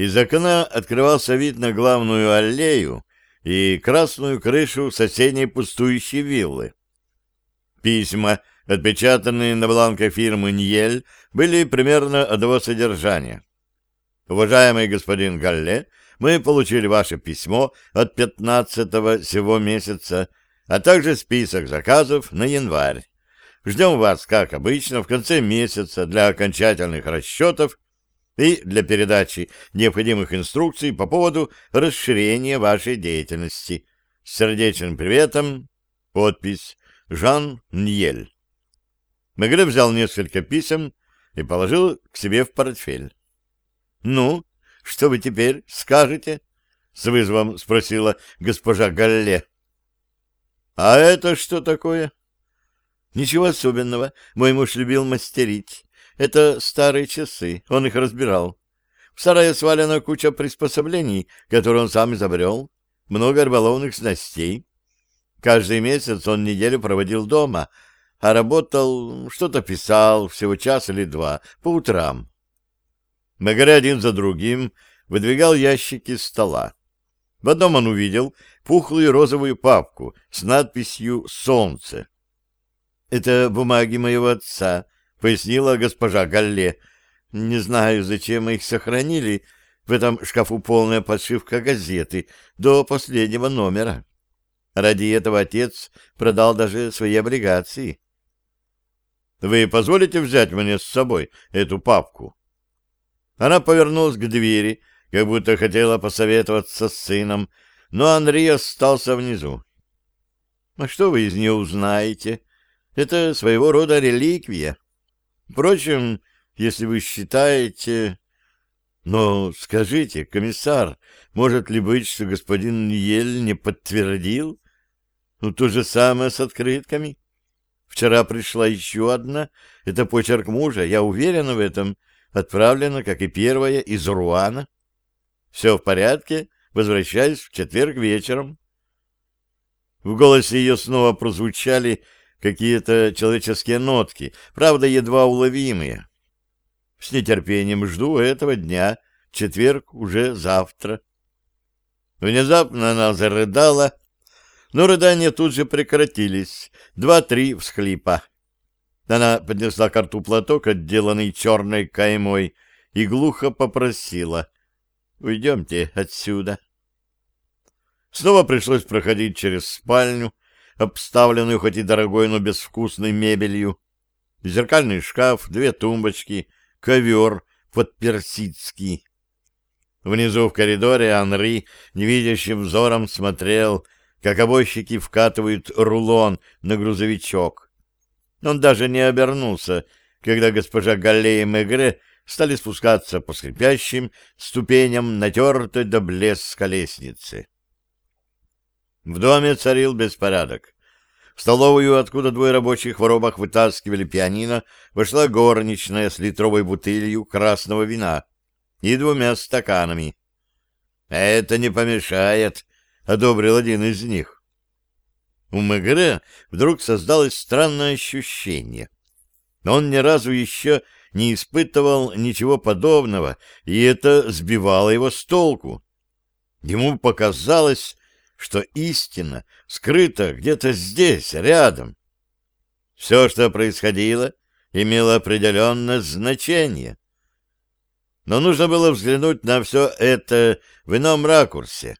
Из окна открывался вид на главную аллею и красную крышу соседней пустующей виллы. Письма, отпечатанные на бланке фирмы «Ньель», были примерно одного содержания. «Уважаемый господин Галле, мы получили ваше письмо от 15-го сего месяца, а также список заказов на январь. Ждем вас, как обычно, в конце месяца для окончательных расчетов и для передачи необходимых инструкций по поводу расширения вашей деятельности. С сердечным приветом. Подпись Жан Ньель. Мегре взял несколько писем и положил к себе в портфель. — Ну, что вы теперь скажете? — с вызовом спросила госпожа Галле. — А это что такое? — Ничего особенного. Мой муж любил мастерить. Это старые часы, он их разбирал. В сарае свалена куча приспособлений, которые он сам изобрел, много рыболовных снастей. Каждый месяц он неделю проводил дома, а работал, что-то писал, всего час или два, по утрам. Мегре один за другим выдвигал ящики стола. В одном он увидел пухлую розовую папку с надписью «Солнце». «Это бумаги моего отца», — пояснила госпожа Галле. «Не знаю, зачем мы их сохранили. В этом шкафу полная подшивка газеты до последнего номера. Ради этого отец продал даже свои облигации». «Вы позволите взять мне с собой эту папку?» Она повернулась к двери, как будто хотела посоветоваться с сыном, но Андрей остался внизу. «А что вы из нее узнаете? Это своего рода реликвия. Впрочем, если вы считаете... Но скажите, комиссар, может ли быть, что господин Ель не подтвердил? Ну, то же самое с открытками. Вчера пришла еще одна. Это почерк мужа, я уверена в этом. Отправлена, как и первая, из Руана. Все в порядке, возвращаюсь в четверг вечером. В голосе ее снова прозвучали какие-то человеческие нотки, правда, едва уловимые. С нетерпением жду этого дня, четверг уже завтра. Внезапно она зарыдала, но рыдания тут же прекратились. Два-три всхлипа. Она поднесла к рту платок, отделанный черной каймой, и глухо попросила «Уйдемте отсюда». Снова пришлось проходить через спальню, обставленную хоть и дорогой, но безвкусной мебелью. Зеркальный шкаф, две тумбочки, ковер под персидский. Внизу в коридоре Анри невидящим взором смотрел, как обойщики вкатывают рулон на грузовичок. Он даже не обернулся, когда госпожа Галле и Мегре стали спускаться по скрипящим ступеням натертой до блеска лестницы. В доме царил беспорядок. В столовую, откуда двое рабочих в робах вытаскивали пианино, вошла горничная с литровой бутылью красного вина и двумя стаканами. «Это не помешает», — одобрил один из них. У Мегре вдруг создалось странное ощущение. Он ни разу еще не испытывал ничего подобного, и это сбивало его с толку. Ему показалось, что истина скрыта где-то здесь, рядом. Все, что происходило, имело определенное значение. Но нужно было взглянуть на все это в ином ракурсе.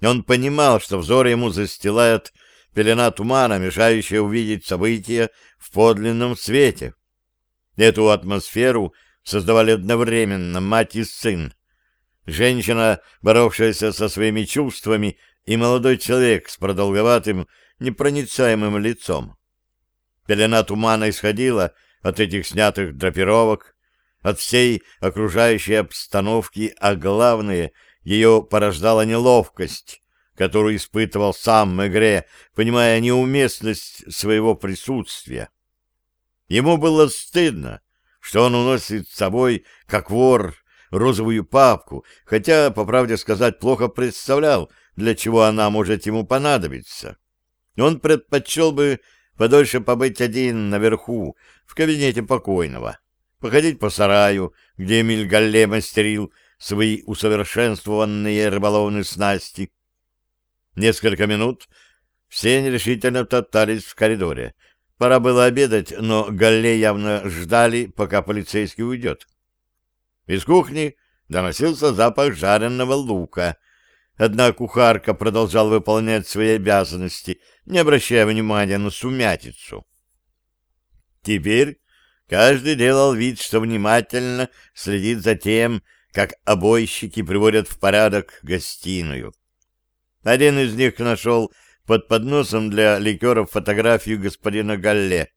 Он понимал, что взор ему застилает пелена тумана, мешающая увидеть события в подлинном свете. Эту атмосферу создавали одновременно мать и сын. Женщина, боровшаяся со своими чувствами и молодой человек с продолговатым, непроницаемым лицом. Пелена тумана исходила от этих снятых драпировок, от всей окружающей обстановки, а главное, ее порождала неловкость, которую испытывал сам Мегре, понимая неуместность своего присутствия. Ему было стыдно, что он уносит с собой, как вор, розовую папку, хотя, по правде сказать, плохо представлял, для чего она может ему понадобиться. Он предпочел бы подольше побыть один наверху, в кабинете покойного, походить по сараю, где Эмиль Галле мастерил свои усовершенствованные рыболовные снасти. Несколько минут все нерешительно топтались в коридоре. Пора было обедать, но Галле явно ждали, пока полицейский уйдет. Из кухни доносился запах жареного лука. Одна кухарка продолжала выполнять свои обязанности, не обращая внимания на сумятицу. Теперь каждый делал вид, что внимательно следит за тем, как обойщики приводят в порядок гостиную. Один из них нашел под подносом для ликеров фотографию господина Галле.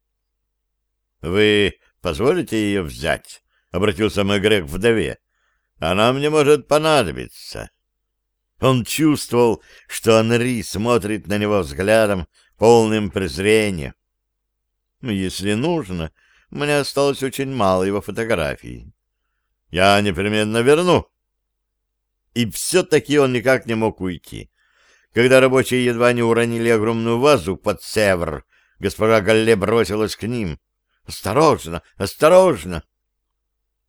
— Вы позволите ее взять? — обратился Мегре к вдове. — Она мне может понадобиться. Он чувствовал, что Анри смотрит на него взглядом, полным презрения. Ну, если нужно, мне осталось очень мало его фотографий. Я непременно верну. И все-таки он никак не мог уйти. Когда рабочие едва не уронили огромную вазу под севр, госпожа Галле бросилась к ним. «Осторожно! Осторожно!»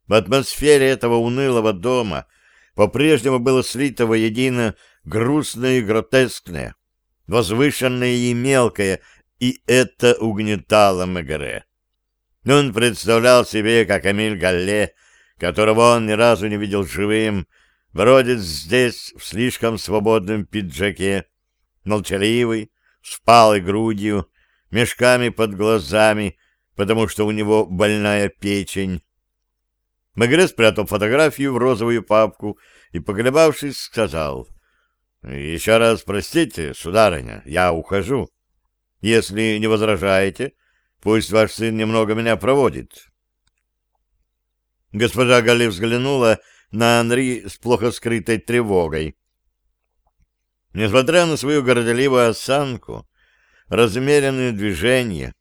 В атмосфере этого унылого дома по-прежнему было слито воедино грустное и гротескное, возвышенное и мелкое, и это угнетало Мегре. Он представлял себе, как Эмиль Галле, которого он ни разу не видел живым, бродит здесь в слишком свободном пиджаке, молчаливый, с палой грудью, мешками под глазами, потому что у него больная печень. Мегре спрятал фотографию в розовую папку и, поколебавшись, сказал, «Еще раз простите, сударыня, я ухожу. Если не возражаете, пусть ваш сын немного меня проводит». Госпожа Галли взглянула на Анри с плохо скрытой тревогой. Несмотря на свою горделивую осанку, размеренные движения,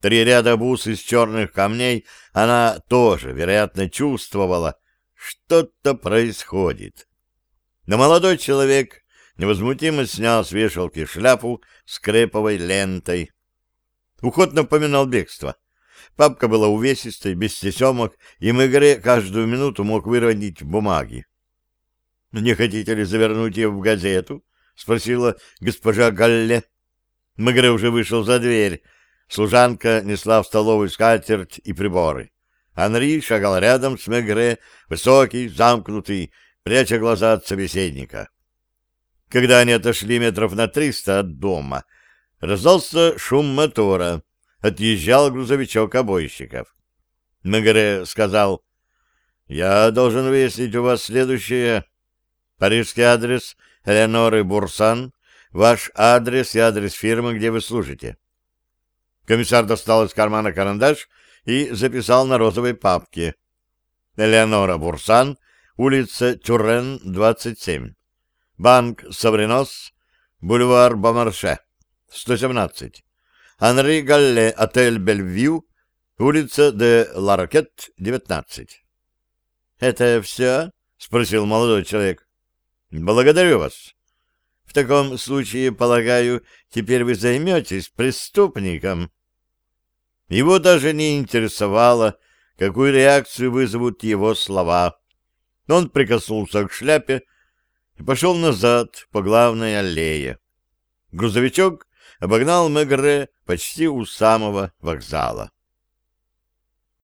три ряда бус из черных камней, она тоже, вероятно, чувствовала, что-то происходит. Но молодой человек невозмутимо снял с вешалки шляпу с креповой лентой. Уход напоминал бегство — Папка была увесистой, без тесемок, и Мегре каждую минуту мог выронить бумаги. — Не хотите ли завернуть ее в газету? — спросила госпожа Галле. Мегре уже вышел за дверь. Служанка несла в столовую скатерть и приборы. Анри шагал рядом с Мегре, высокий, замкнутый, пряча глаза от собеседника. Когда они отошли метров на триста от дома, раздался шум мотора — отъезжал грузовичок обойщиков. Мегре сказал, «Я должен выяснить у вас следующее. Парижский адрес Элеоноры Бурсан, ваш адрес и адрес фирмы, где вы служите». Комиссар достал из кармана карандаш и записал на розовой папке. Элеонора Бурсан, улица Тюрен, 27. Банк Савринос, бульвар Бомарше, 117. Анри Галле, отель Бельвью, улица де Ларокет, 19. — Это все? — спросил молодой человек. — Благодарю вас. В таком случае, полагаю, теперь вы займетесь преступником. Его даже не интересовало, какую реакцию вызовут его слова. Он прикоснулся к шляпе и пошел назад по главной аллее. Грузовичок обогнал Мегре почти у самого вокзала.